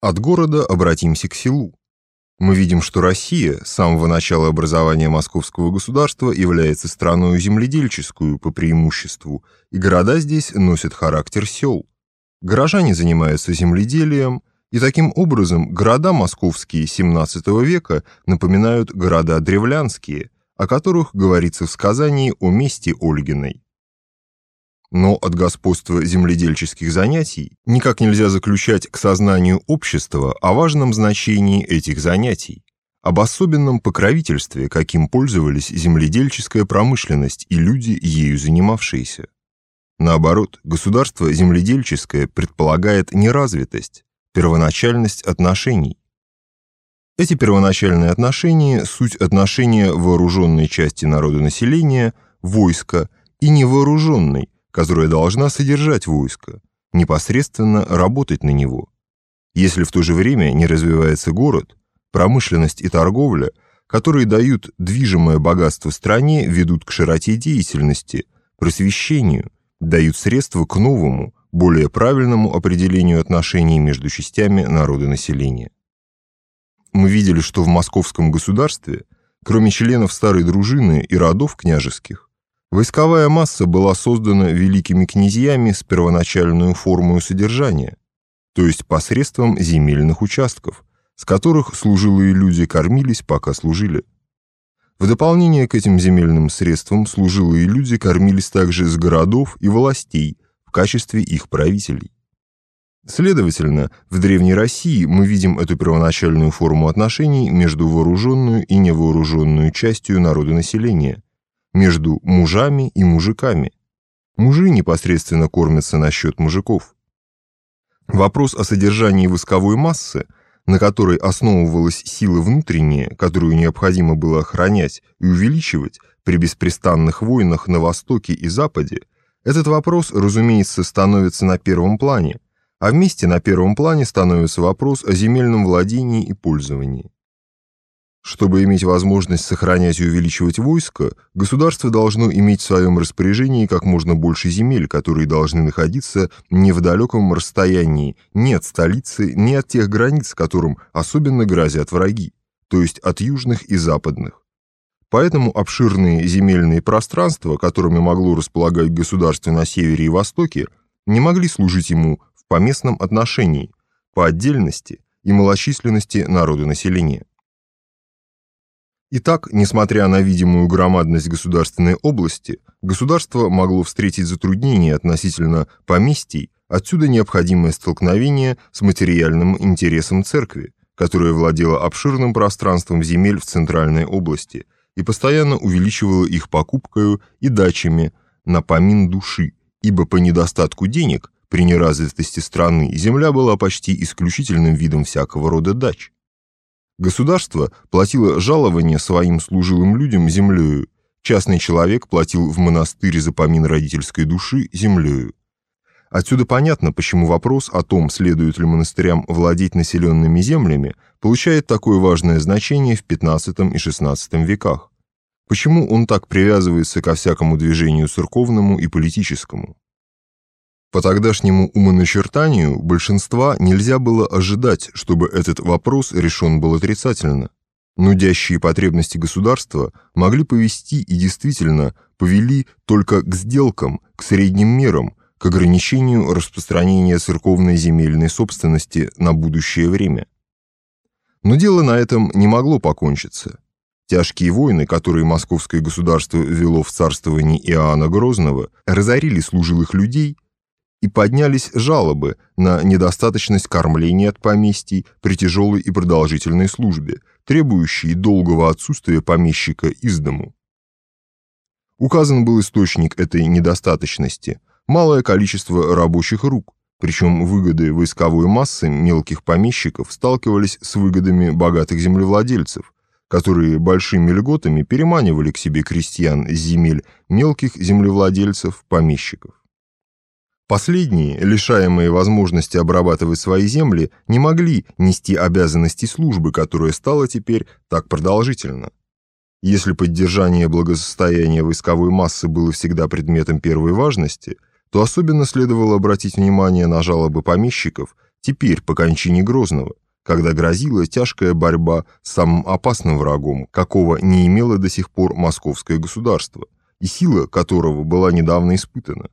От города обратимся к селу. Мы видим, что Россия с самого начала образования московского государства является страной земледельческую по преимуществу, и города здесь носят характер сел. Горожане занимаются земледелием, и таким образом города московские XVII века напоминают города древлянские, о которых говорится в сказании о месте Ольгиной. Но от господства земледельческих занятий никак нельзя заключать к сознанию общества о важном значении этих занятий, об особенном покровительстве, каким пользовались земледельческая промышленность и люди, ею занимавшиеся. Наоборот, государство земледельческое предполагает неразвитость, первоначальность отношений. Эти первоначальные отношения – суть отношения вооруженной части народонаселения, войска и невооруженной, которая должна содержать войско, непосредственно работать на него. Если в то же время не развивается город, промышленность и торговля, которые дают движимое богатство стране, ведут к широте деятельности, просвещению, дают средства к новому, более правильному определению отношений между частями народа-населения. Мы видели, что в московском государстве, кроме членов старой дружины и родов княжеских, Войсковая масса была создана великими князьями с первоначальную формой содержания, то есть посредством земельных участков, с которых служилые люди кормились, пока служили. В дополнение к этим земельным средствам служилые люди кормились также с городов и властей в качестве их правителей. Следовательно, в Древней России мы видим эту первоначальную форму отношений между вооруженную и невооруженную частью народа населения, между мужами и мужиками. Мужи непосредственно кормятся на счет мужиков. Вопрос о содержании восковой массы, на которой основывалась сила внутренняя, которую необходимо было охранять и увеличивать при беспрестанных войнах на Востоке и Западе, этот вопрос, разумеется, становится на первом плане, а вместе на первом плане становится вопрос о земельном владении и пользовании. Чтобы иметь возможность сохранять и увеличивать войско, государство должно иметь в своем распоряжении как можно больше земель, которые должны находиться не в далеком расстоянии ни от столицы, ни от тех границ, которым особенно грозят враги, то есть от южных и западных. Поэтому обширные земельные пространства, которыми могло располагать государство на севере и востоке, не могли служить ему в поместном отношении, по отдельности и малочисленности народа населения. Итак, несмотря на видимую громадность государственной области, государство могло встретить затруднения относительно поместий, отсюда необходимое столкновение с материальным интересом церкви, которая владела обширным пространством земель в центральной области и постоянно увеличивала их покупкою и дачами на помин души, ибо по недостатку денег при неразвитости страны земля была почти исключительным видом всякого рода дач. Государство платило жалование своим служилым людям землею, частный человек платил в монастырь за помин родительской души землею. Отсюда понятно, почему вопрос о том, следует ли монастырям владеть населенными землями, получает такое важное значение в XV и XVI веках. Почему он так привязывается ко всякому движению церковному и политическому? По тогдашнему умоначертанию большинства нельзя было ожидать, чтобы этот вопрос решен был отрицательно. Нудящие потребности государства могли повести и действительно повели только к сделкам, к средним мерам, к ограничению распространения церковной земельной собственности на будущее время. Но дело на этом не могло покончиться. Тяжкие войны, которые московское государство вело в царствовании Иоанна Грозного, разорили служилых людей и поднялись жалобы на недостаточность кормления от поместий при тяжелой и продолжительной службе, требующие долгого отсутствия помещика из дому. Указан был источник этой недостаточности – малое количество рабочих рук, причем выгоды войсковой массы мелких помещиков сталкивались с выгодами богатых землевладельцев, которые большими льготами переманивали к себе крестьян земель мелких землевладельцев, помещиков. Последние, лишаемые возможности обрабатывать свои земли, не могли нести обязанности службы, которая стала теперь так продолжительна. Если поддержание благосостояния войсковой массы было всегда предметом первой важности, то особенно следовало обратить внимание на жалобы помещиков, теперь, по кончине Грозного, когда грозила тяжкая борьба с самым опасным врагом, какого не имело до сих пор московское государство, и сила которого была недавно испытана.